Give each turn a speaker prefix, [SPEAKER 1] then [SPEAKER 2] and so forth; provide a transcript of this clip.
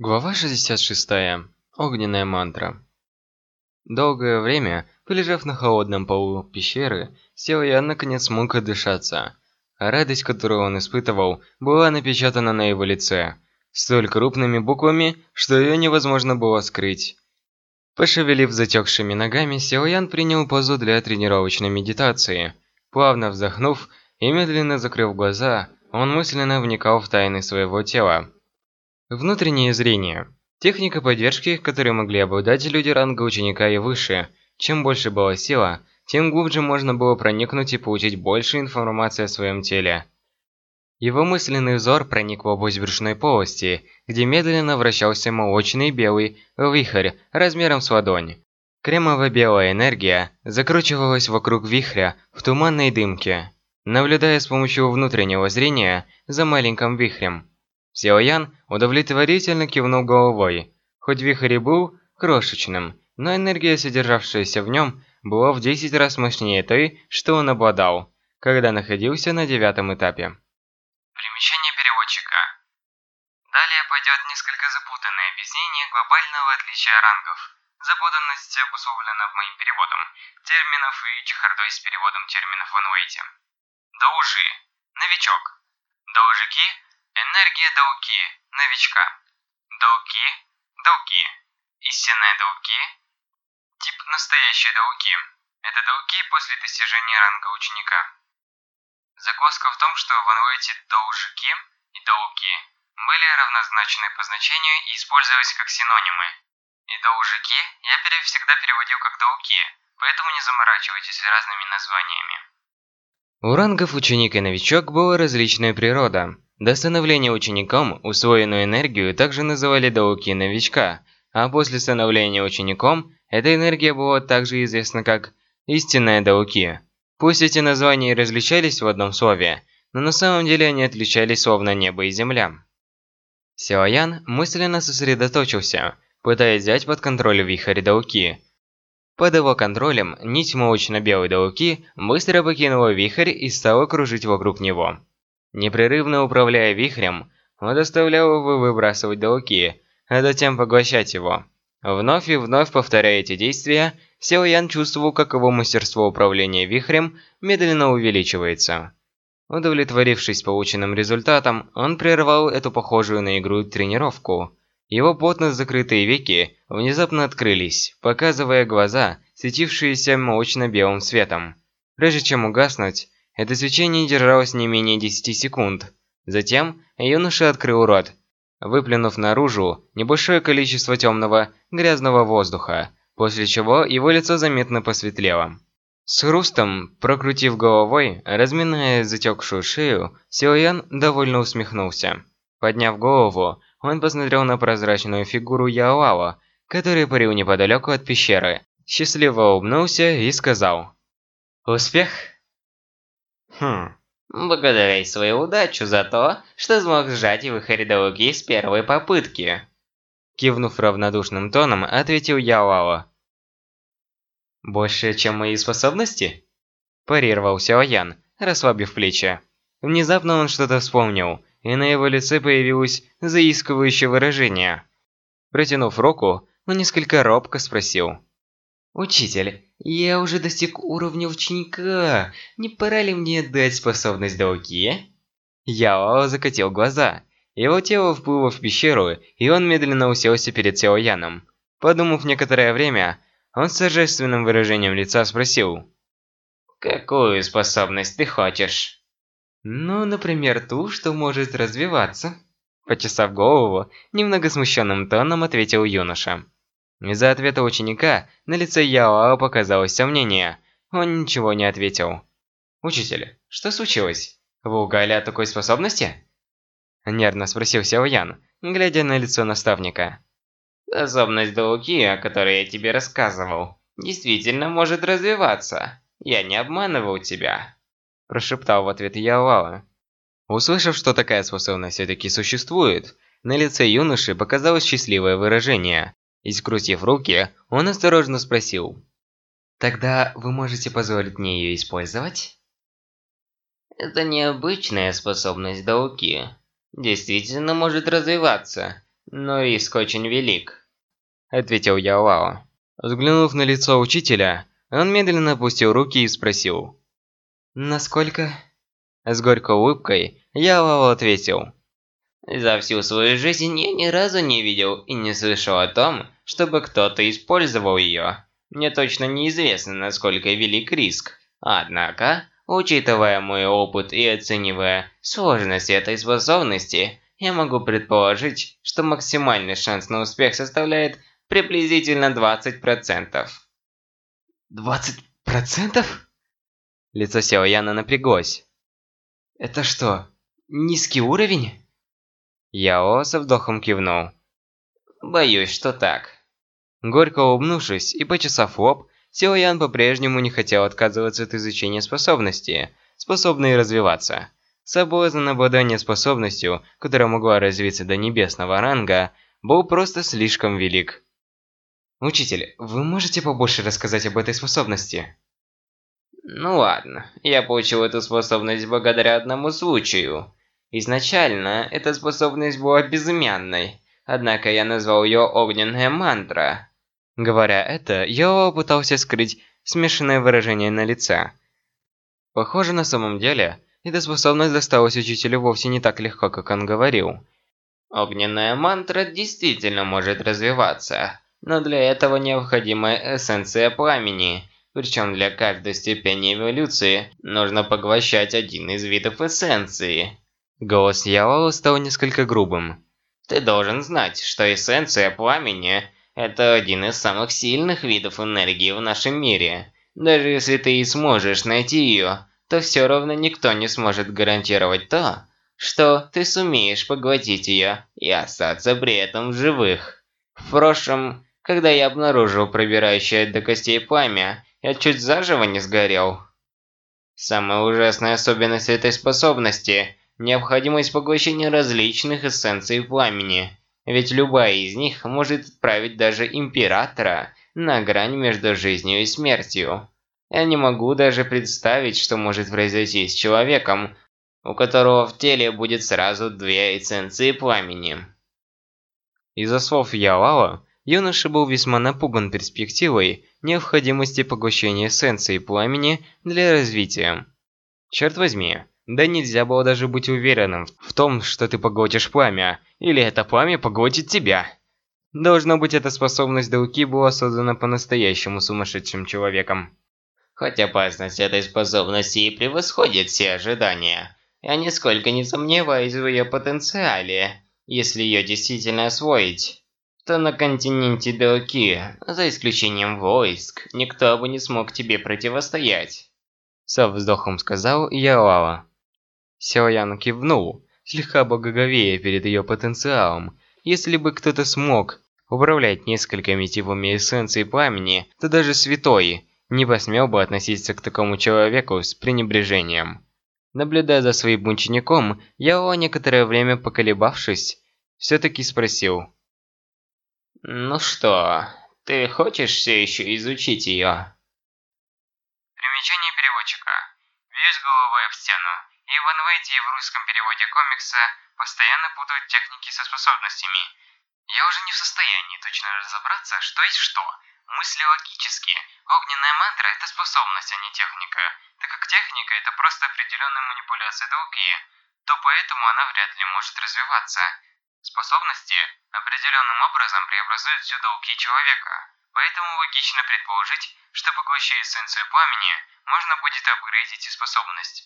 [SPEAKER 1] Глава 66. Огненная мантра. Долгое время, полежав на холодном полу пещеры, Сел Ян наконец смог отдышаться. Радость, которую он испытывал, была напечатана на его лице, столь крупными буквами, что ее невозможно было скрыть. Пошевелив затекшими ногами, Сел Ян принял позу для тренировочной медитации. Плавно вздохнув и медленно закрыв глаза, он мысленно вникал в тайны своего тела. Внутреннее зрение. Техника поддержки, которой могли обладать люди ранга ученика и выше. Чем больше была сила, тем глубже можно было проникнуть и получить больше информации о своем теле. Его мысленный взор проник в область брюшной полости, где медленно вращался молочный белый вихрь размером с ладонь. Кремово-белая энергия закручивалась вокруг вихря в туманной дымке, наблюдая с помощью внутреннего зрения за маленьким вихрем. Сяоян удовлетворительно кивнул головой. Хоть вихрь и был крошечным, но энергия, содержавшаяся в нем, была в 10 раз мощнее той, что он обладал, когда находился на девятом этапе.
[SPEAKER 2] Примечание переводчика. Далее пойдет несколько запутанное объяснение глобального отличия рангов. Запутанность обусловлена моим переводом терминов и чехардой с переводом терминов в ануэйте. Доужи. Новичок. Доужики Энергия Дауки. Новичка. Дауки. Дауки. Истинная Дауки. Тип настоящей Дауки. Это Дауки после достижения ранга ученика. Загвоздка в том, что в ануэте Доужики и Дауки были равнозначны по значению и использовались как синонимы. И Доужики я всегда переводил как Дауки, поэтому не заморачивайтесь разными названиями.
[SPEAKER 1] У рангов ученик и новичок была различная природа. До становления учеником усвоенную энергию также называли дауки новичка, а после становления учеником эта энергия была также известна как истинная дауки. Пусть эти названия и различались в одном слове, но на самом деле они отличались словно небо и земля. Силаян мысленно сосредоточился, пытаясь взять под контроль вихрь дауки. Под его контролем нить молочно-белой дауки быстро покинула вихрь и стала кружить вокруг него. Непрерывно управляя вихрем, он заставлял его выбрасывать долги, а затем поглощать его. Вновь и вновь повторяя эти действия, Сяо Ян чувствовал, как его мастерство управления вихрем медленно увеличивается. Удовлетворившись полученным результатом, он прервал эту похожую на игру тренировку. Его плотно закрытые веки внезапно открылись, показывая глаза, светившиеся молочно-белым светом. Прежде чем угаснуть, это свечение держалось не менее 10 секунд. Затем юноша открыл рот, выплюнув наружу небольшое количество темного, грязного воздуха, после чего его лицо заметно посветлело. С хрустом, прокрутив головой, разминая затекшую шею, Силуян довольно усмехнулся. Подняв голову, он посмотрел на прозрачную фигуру Яолао, который парил неподалеку от пещеры, счастливо улыбнулся и сказал «Успех!»
[SPEAKER 3] Хм. Благодаря свою удачу за то, что смог сжать его Харидауги с первой попытки.
[SPEAKER 1] Кивнув равнодушным тоном, ответил Ялао. «Больше, чем мои способности?» Парировал Сяоян, расслабив плечи. Внезапно он что-то вспомнил, и на его лице появилось заискивающее выражение. Протянув руку, он несколько робко спросил. «Учитель, я уже достиг уровня ученика. Не пора ли мне дать способность Дауки?» Яо закатил глаза. Его тело вплыло в пещеру, и он медленно уселся перед Сяо Яном. Подумав некоторое время, он с торжественным выражением лица спросил.
[SPEAKER 3] «Какую способность ты хочешь?»
[SPEAKER 1] «Ну, например, ту, что может развиваться». Почесав голову, немного смущенным тоном ответил юноша. Из-за ответа ученика на лице Яоа показалось сомнение. Он ничего не ответил. «Учитель, что случилось? Вы угали от такой способности?» Нервно спросил Сяо Ян, глядя на лицо наставника.
[SPEAKER 3] «Способность Дауки, о которой я тебе рассказывал, действительно может развиваться. Я не обманывал тебя», – прошептал в ответ Яоа.
[SPEAKER 1] Услышав, что такая способность все-таки существует, на лице юноши показалось счастливое выражение. И скрутив руки, он осторожно спросил. «Тогда вы можете позволить мне ее использовать?»
[SPEAKER 3] Это необычная способность Дауки. Действительно может развиваться. но риск очень велик», –
[SPEAKER 1] ответил Ялао. Взглянув на лицо учителя, он медленно опустил руки и спросил. «Насколько?» С горькой улыбкой Ялао ответил.
[SPEAKER 3] «За всю свою жизнь я ни разу не видел и не слышал о том, чтобы кто-то использовал ее. Мне точно неизвестно, насколько велик риск. Однако, учитывая мой опыт и оценивая сложность этой способности, я могу предположить, что максимальный шанс на успех составляет приблизительно 20%.
[SPEAKER 1] 20%? Лицо Сяо Яна напряглось. Это что, низкий уровень? Яо со вдохом кивнул.
[SPEAKER 3] Боюсь, что так.
[SPEAKER 1] Горько улыбнувшись и почесав лоб, Сяо Ян по-прежнему не хотел отказываться от изучения способности, способной развиваться. Соблазн обладания способностью, которая могла развиться до небесного ранга, был просто слишком велик. «Учитель, вы можете побольше рассказать об этой способности?»
[SPEAKER 3] Ну ладно, я получил эту способность благодаря одному случаю. Изначально, эта способность была безымянной, однако я назвал ее «Огненная мантра».
[SPEAKER 1] Говоря это, я пытался скрыть смешанное выражение на лице. Похоже, на самом деле, эта способность досталась учителю вовсе не так легко, как он говорил.
[SPEAKER 3] Огненная мантра действительно может развиваться, но для этого необходима эссенция пламени – причем для каждой степени эволюции нужно поглощать один из видов эссенции.
[SPEAKER 1] Голос Ялао стал несколько грубым.
[SPEAKER 3] Ты должен знать, что эссенция пламени – это один из самых сильных видов энергии в нашем мире. Даже если ты и сможешь найти ее, то все равно никто не сможет гарантировать то, что ты сумеешь поглотить ее и остаться при этом в живых. В прошлом, когда я обнаружил пробирающее до костей пламя, я чуть заживо не сгорел. Самая ужасная особенность этой способности – необходимость поглощения различных эссенций пламени. Ведь любая из них может отправить даже Императора на грань между жизнью и смертью. Я не могу даже представить, что может произойти с человеком, у которого в теле будет сразу две эссенции пламени.
[SPEAKER 1] Из-за слов Ялала, юноша был весьма напуган перспективой необходимости поглощения эссенции пламени для развития. Черт возьми, да нельзя было даже быть уверенным в том, что ты поглотишь пламя, или это пламя поглотит тебя. Должно быть, эта способность Дауки была создана по-настоящему сумасшедшим человеком.
[SPEAKER 3] Хоть опасность этой способности и превосходит все ожидания, я нисколько не сомневаюсь в ее потенциале, если ее действительно освоить то на континенте Белки, за исключением войск, никто бы не смог тебе противостоять.
[SPEAKER 1] Со вздохом сказал Ялала. Сяоян кивнул, слегка благоговея перед ее потенциалом. Если бы кто-то смог управлять несколькими типами эссенции пламени, то даже святой не посмел бы относиться к такому человеку с пренебрежением. Наблюдая за своим учеником, Яо, некоторое время поколебавшись, все-таки спросил –
[SPEAKER 3] ну что, ты хочешь все еще изучить ее?
[SPEAKER 2] Примечание переводчика. Бьюсь головой об стену. И в Анвейте в русском переводе комикса постоянно путают техники со способностями. Я уже не в состоянии точно разобраться, что есть что. Мысли логические. Огненная мантра – это способность, а не техника. Так как техника – это просто определенная манипуляция долги, то поэтому она вряд ли может развиваться. Способности определенным образом преобразуют всю долги человека, поэтому логично предположить, что поглощая эссенцию пламени, можно будет апгрейдить и способность.